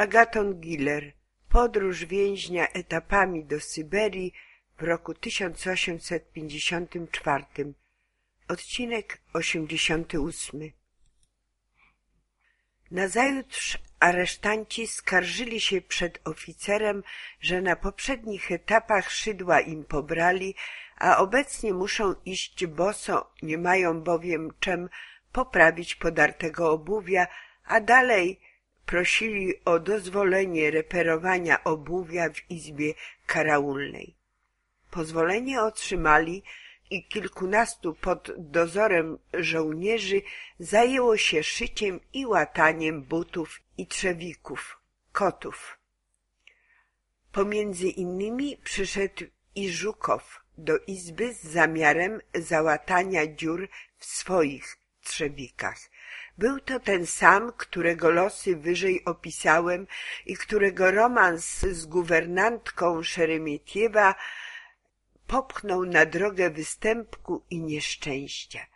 Agaton Giller Podróż więźnia etapami do Syberii w roku 1854 Odcinek 88 Nazajutrz aresztanci skarżyli się przed oficerem, że na poprzednich etapach szydła im pobrali, a obecnie muszą iść boso, nie mają bowiem czym poprawić podartego obuwia, a dalej prosili o dozwolenie reperowania obuwia w izbie karaulnej. Pozwolenie otrzymali i kilkunastu pod dozorem żołnierzy zajęło się szyciem i łataniem butów i trzewików, kotów. Pomiędzy innymi przyszedł i Żukow do izby z zamiarem załatania dziur w swoich trzewikach. Był to ten sam, którego losy wyżej opisałem i którego romans z guwernantką Szeremietiewa popchnął na drogę występku i nieszczęścia.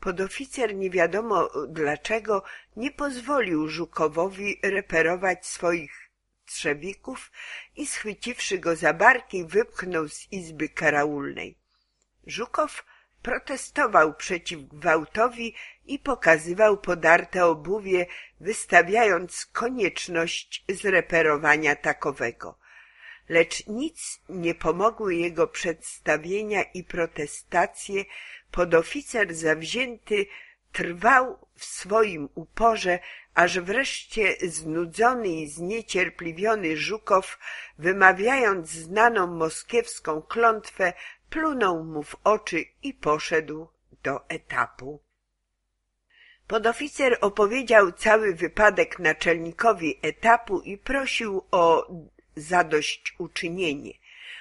Podoficer nie wiadomo dlaczego nie pozwolił Żukowowi reperować swoich trzewików i schwyciwszy go za barki wypchnął z izby karaulnej. Żukow protestował przeciw gwałtowi i pokazywał podarte obuwie, wystawiając konieczność zreperowania takowego. Lecz nic nie pomogły jego przedstawienia i protestacje, podoficer zawzięty trwał w swoim uporze, aż wreszcie znudzony i zniecierpliwiony Żukow, wymawiając znaną moskiewską klątwę, plunął mu w oczy i poszedł do etapu. Podoficer opowiedział cały wypadek naczelnikowi etapu i prosił o zadośćuczynienie.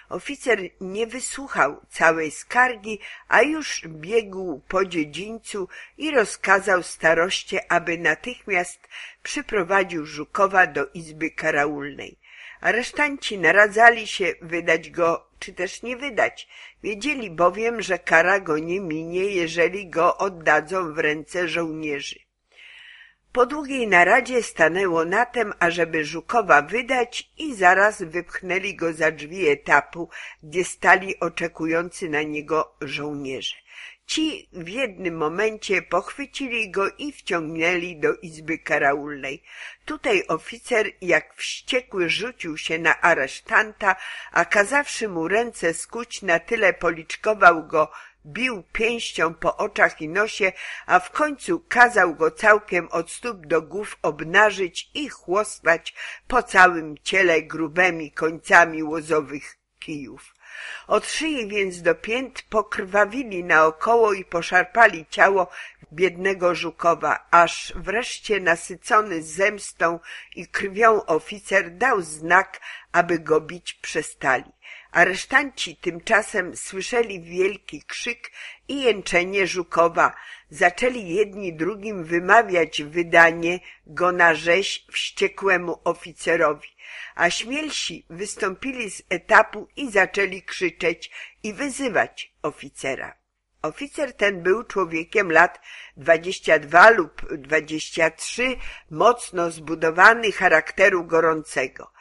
Oficer nie wysłuchał całej skargi, a już biegł po dziedzińcu i rozkazał staroście, aby natychmiast przyprowadził Żukowa do izby karaulnej. Aresztanci naradzali się wydać go, czy też nie wydać. Wiedzieli bowiem, że kara go nie minie, jeżeli go oddadzą w ręce żołnierzy. Po długiej naradzie stanęło na tem, ażeby Żukowa wydać i zaraz wypchnęli go za drzwi etapu, gdzie stali oczekujący na niego żołnierze. Ci w jednym momencie pochwycili go i wciągnęli do izby karaulnej. Tutaj oficer jak wściekły rzucił się na aresztanta, a kazawszy mu ręce skuć na tyle policzkował go bił pięścią po oczach i nosie, a w końcu kazał go całkiem od stóp do głów obnażyć i chłostać po całym ciele grubymi końcami łozowych kijów. Od szyi więc do pięt pokrwawili naokoło i poszarpali ciało biednego Żukowa, aż wreszcie nasycony zemstą i krwią oficer dał znak, aby go bić przestali. Aresztanci tymczasem słyszeli wielki krzyk i jęczenie Żukowa. Zaczęli jedni drugim wymawiać wydanie go na rzeź wściekłemu oficerowi, a śmielsi wystąpili z etapu i zaczęli krzyczeć i wyzywać oficera. Oficer ten był człowiekiem lat dwadzieścia dwa lub dwadzieścia trzy, mocno zbudowany charakteru gorącego.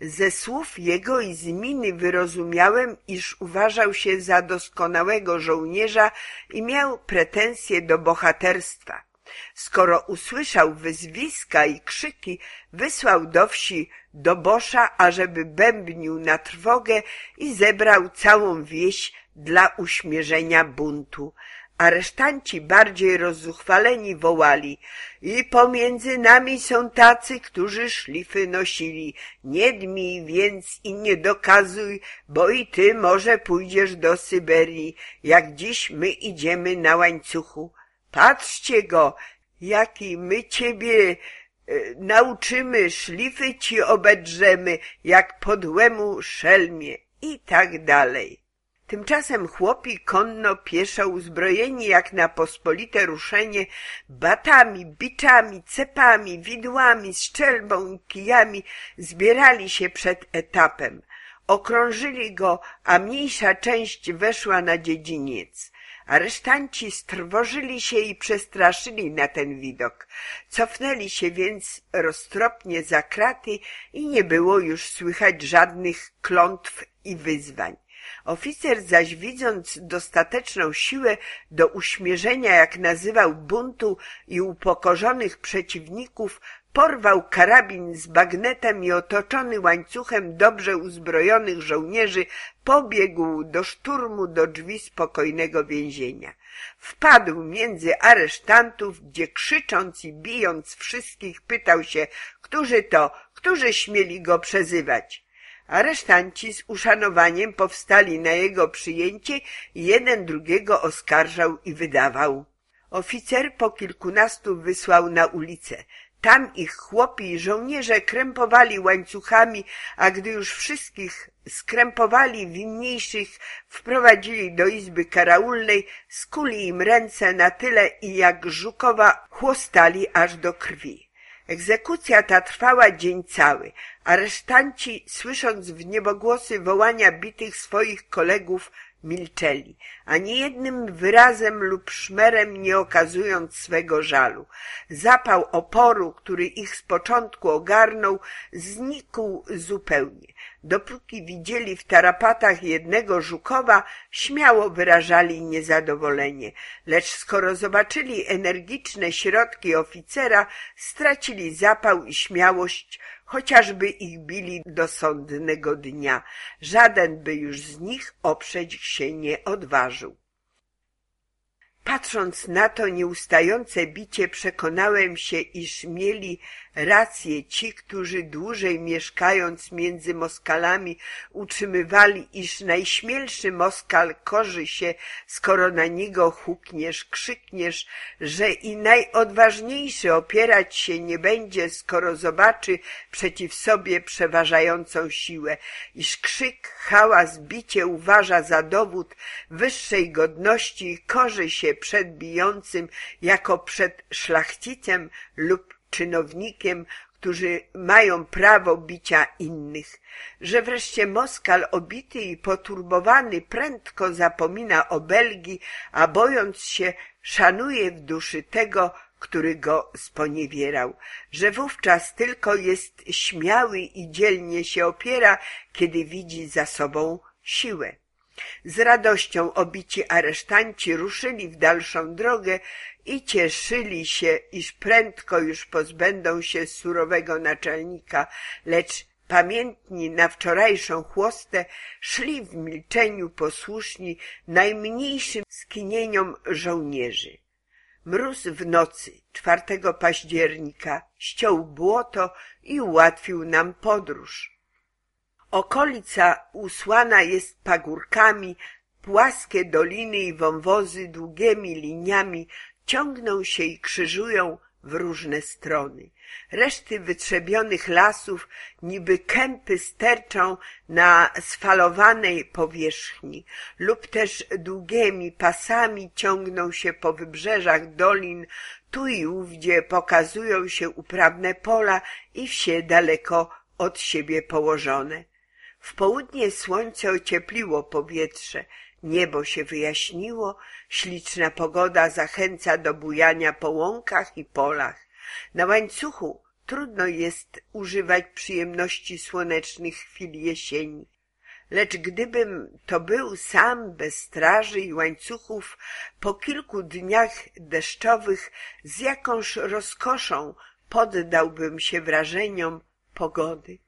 Ze słów jego i z miny wyrozumiałem, iż uważał się za doskonałego żołnierza i miał pretensje do bohaterstwa. Skoro usłyszał wyzwiska i krzyki, wysłał do wsi do Bosza, ażeby bębnił na trwogę i zebrał całą wieś dla uśmierzenia buntu. Aresztanci bardziej rozzuchwaleni wołali i pomiędzy nami są tacy, którzy szlify nosili. Nie dmij więc i nie dokazuj, bo i ty może pójdziesz do Syberii, jak dziś my idziemy na łańcuchu. Patrzcie go, jaki my ciebie e, nauczymy, szlify ci obedrzemy, jak podłemu szelmie i tak dalej. Tymczasem chłopi konno pieszo uzbrojeni jak na pospolite ruszenie batami, biczami, cepami, widłami, strzelbą i kijami zbierali się przed etapem. Okrążyli go, a mniejsza część weszła na dziedziniec. Aresztanci strwożyli się i przestraszyli na ten widok. Cofnęli się więc roztropnie za kraty i nie było już słychać żadnych klątw i wyzwań. Oficer zaś widząc dostateczną siłę do uśmierzenia, jak nazywał buntu i upokorzonych przeciwników, porwał karabin z bagnetem i otoczony łańcuchem dobrze uzbrojonych żołnierzy pobiegł do szturmu do drzwi spokojnego więzienia. Wpadł między aresztantów, gdzie krzycząc i bijąc wszystkich pytał się, którzy to, którzy śmieli go przezywać. Aresztanci z uszanowaniem powstali na jego przyjęcie i jeden drugiego oskarżał i wydawał. Oficer po kilkunastu wysłał na ulicę. Tam ich chłopi i żołnierze krępowali łańcuchami, a gdy już wszystkich skrępowali winniejszych, wprowadzili do izby karaulnej, skuli im ręce na tyle i jak żukowa chłostali aż do krwi. Egzekucja ta trwała dzień cały. Aresztanci, słysząc w niebogłosy wołania bitych swoich kolegów, milczeli, ani jednym wyrazem lub szmerem nie okazując swego żalu. Zapał oporu, który ich z początku ogarnął, znikł zupełnie. Dopóki widzieli w tarapatach jednego Żukowa, śmiało wyrażali niezadowolenie, lecz skoro zobaczyli energiczne środki oficera, stracili zapał i śmiałość, chociażby ich bili do sądnego dnia. Żaden by już z nich oprzeć się nie odważył. Patrząc na to nieustające bicie, przekonałem się, iż mieli rację ci, którzy dłużej mieszkając między Moskalami utrzymywali, iż najśmielszy Moskal korzy się, skoro na niego hukniesz, krzykniesz, że i najodważniejszy opierać się nie będzie, skoro zobaczy przeciw sobie przeważającą siłę, iż krzyk, hałas, bicie uważa za dowód wyższej godności i korzy się przed bijącym jako przed szlachcicem lub czynownikiem, którzy mają prawo bicia innych, że wreszcie Moskal obity i poturbowany prędko zapomina o Belgii, a bojąc się szanuje w duszy tego, który go sponiewierał, że wówczas tylko jest śmiały i dzielnie się opiera, kiedy widzi za sobą siłę. Z radością obici aresztanci ruszyli w dalszą drogę i cieszyli się, iż prędko już pozbędą się surowego naczelnika, lecz pamiętni na wczorajszą chłostę, szli w milczeniu posłuszni najmniejszym skinieniom żołnierzy. Mróz w nocy 4 października ściął błoto i ułatwił nam podróż. Okolica usłana jest pagórkami, płaskie doliny i wąwozy długimi liniami ciągną się i krzyżują w różne strony. Reszty wytrzebionych lasów niby kępy sterczą na sfalowanej powierzchni lub też długimi pasami ciągną się po wybrzeżach dolin, tu i ówdzie pokazują się uprawne pola i wsie daleko od siebie położone. W południe słońce ociepliło powietrze, niebo się wyjaśniło, śliczna pogoda zachęca do bujania po łąkach i polach. Na łańcuchu trudno jest używać przyjemności słonecznych chwil jesieni. Lecz gdybym to był sam bez straży i łańcuchów, po kilku dniach deszczowych z jakąż rozkoszą poddałbym się wrażeniom pogody.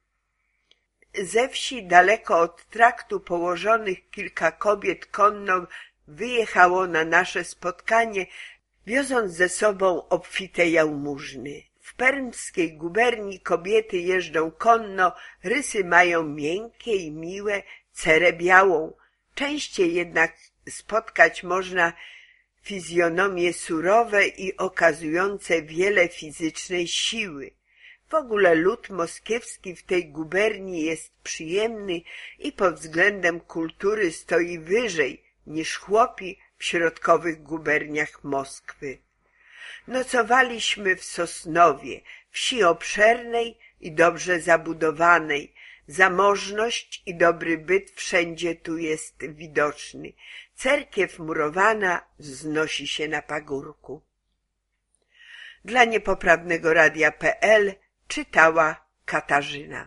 Ze wsi daleko od traktu położonych kilka kobiet konno wyjechało na nasze spotkanie, wioząc ze sobą obfite jałmużny. W permskiej guberni kobiety jeżdżą konno, rysy mają miękkie i miłe, cerę białą. Częściej jednak spotkać można fizjonomie surowe i okazujące wiele fizycznej siły. W ogóle lud moskiewski w tej guberni jest przyjemny i pod względem kultury stoi wyżej niż chłopi w środkowych guberniach Moskwy. Nocowaliśmy w Sosnowie, wsi obszernej i dobrze zabudowanej. Zamożność i dobry byt wszędzie tu jest widoczny. Cerkiew murowana wznosi się na pagórku. Dla niepoprawnego radia.pl czytała Katarzyna.